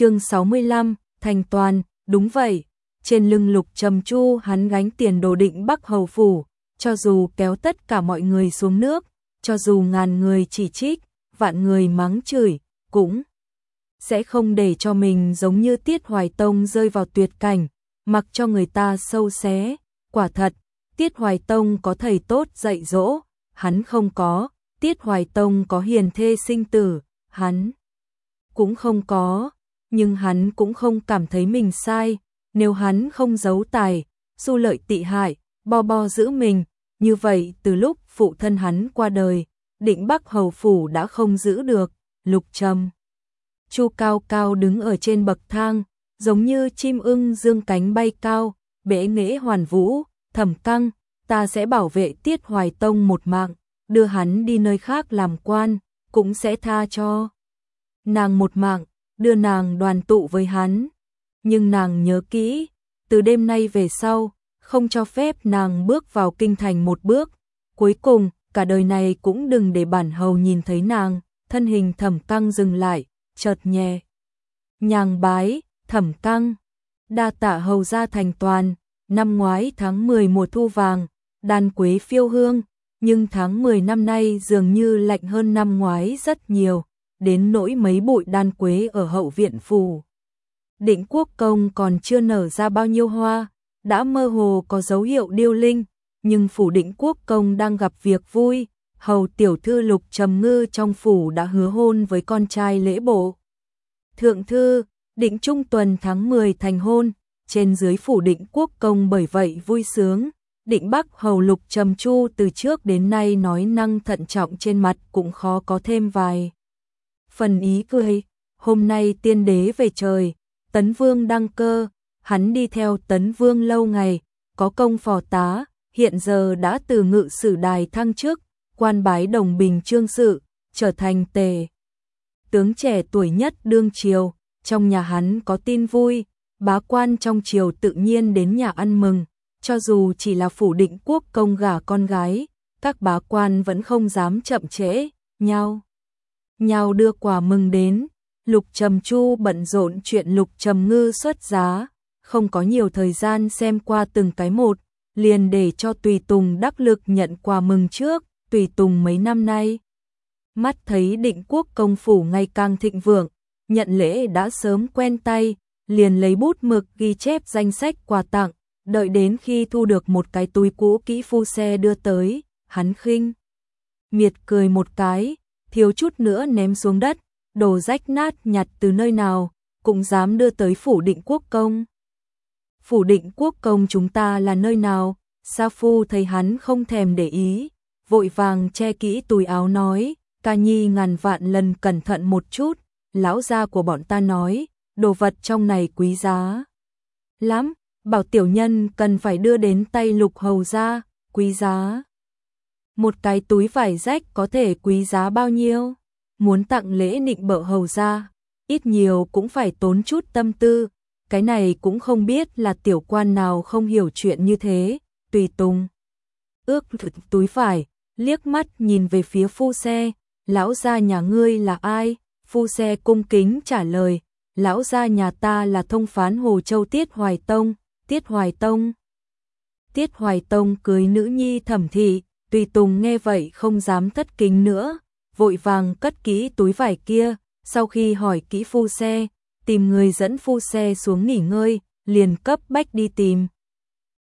chương 65, thành toàn, đúng vậy, trên lưng lục trầm chu hắn gánh tiền đồ định Bắc Hầu Phủ, cho dù kéo tất cả mọi người xuống nước, cho dù ngàn người chỉ trích, vạn người mắng chửi, cũng sẽ không để cho mình giống như Tiết Hoài Tông rơi vào tuyệt cảnh, mặc cho người ta sâu xé. Quả thật, Tiết Hoài Tông có thầy tốt dạy dỗ, hắn không có, Tiết Hoài Tông có hiền thê sinh tử, hắn cũng không có, nhưng hắn cũng không cảm thấy mình sai, nếu hắn không giấu tài, du lợi tị hại, bo bo giữ mình, như vậy từ lúc phụ thân hắn qua đời, định Bắc Hầu Phủ đã không giữ được, lục trầm. Chu cao cao đứng ở trên bậc thang, giống như chim ưng dương cánh bay cao, bể nghệ hoàn vũ, thẩm căng, ta sẽ bảo vệ tiết hoài tông một mạng, đưa hắn đi nơi khác làm quan, cũng sẽ tha cho. Nàng một mạng, đưa nàng đoàn tụ với hắn. Nhưng nàng nhớ kỹ, từ đêm nay về sau, không cho phép nàng bước vào kinh thành một bước. Cuối cùng, cả đời này cũng đừng để bản hầu nhìn thấy nàng, thân hình thẩm căng dừng lại, chợt nhẹ. Nhàng bái, thẩm căng, đa tạ hầu ra thành toàn, năm ngoái tháng 10 mùa thu vàng, đàn quế phiêu hương, nhưng tháng 10 năm nay dường như lạnh hơn năm ngoái rất nhiều, đến nỗi mấy bụi đan quế ở hậu viện phù. Định quốc công còn chưa nở ra bao nhiêu hoa, đã mơ hồ có dấu hiệu điêu linh, nhưng phủ định quốc công đang gặp việc vui, hầu tiểu thư lục trầm ngư trong phủ đã hứa hôn với con trai lễ bộ. Thượng thư, định trung tuần tháng 10 thành hôn, trên dưới phủ định quốc công bởi vậy vui sướng. Định Bắc Hầu Lục Trầm Chu từ trước đến nay nói năng thận trọng trên mặt cũng khó có thêm vài. Phần ý cười, hôm nay tiên đế về trời, Tấn Vương đăng cơ, hắn đi theo Tấn Vương lâu ngày, có công phò tá, hiện giờ đã từ ngự sử đài thăng chức, quan bái đồng bình trương sự, trở thành tề. Tướng trẻ tuổi nhất đương triều, trong nhà hắn có tin vui, bá quan trong triều tự nhiên đến nhà ăn mừng, cho dù chỉ là phủ định quốc công gả con gái, các bá quan vẫn không dám chậm trễ, nhau. Nhau đưa quà mừng đến, Lục Trầm Chu bận rộn chuyện Lục Trầm Ngư xuất giá, không có nhiều thời gian xem qua từng cái một, liền để cho Tùy Tùng đắc lực nhận quà mừng trước, Tùy Tùng mấy năm nay. Mắt thấy định quốc công phủ ngày càng thịnh vượng, nhận lễ đã sớm quen tay, liền lấy bút mực ghi chép danh sách quà tặng, đợi đến khi thu được một cái túi cũ kỹ phu xe đưa tới, hắn khinh. Miệt cười một cái, thiếu chút nữa ném xuống đất, đồ rách nát nhặt từ nơi nào, cũng dám đưa tới phủ định quốc công. Phủ định quốc công chúng ta là nơi nào? Sa Phu thấy hắn không thèm để ý, vội vàng che kỹ túi áo nói, ca nhi ngàn vạn lần cẩn thận một chút, lão gia của bọn ta nói, đồ vật trong này quý giá. Lắm, bảo tiểu nhân cần phải đưa đến tay lục hầu ra, quý giá. Một cái túi vải rách có thể quý giá bao nhiêu? Muốn tặng lễ nịnh bợ hầu ra, ít nhiều cũng phải tốn chút tâm tư, cái này cũng không biết là tiểu quan nào không hiểu chuyện như thế, tùy tùng. Ước túi vải liếc mắt nhìn về phía phu xe, lão gia nhà ngươi là ai? Phu xe cung kính trả lời, lão gia nhà ta là thông phán Hồ Châu Tiết Hoài Tông, Tiết Hoài Tông. Tiết Hoài Tông cưới nữ nhi thẩm thị, tùy tùng nghe vậy không dám thất kính nữa, vội vàng cất kỹ túi vải kia, sau khi hỏi kỹ phu xe, tìm người dẫn phu xe xuống nghỉ ngơi, liền cấp bách đi tìm.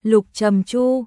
Lục Trầm Chu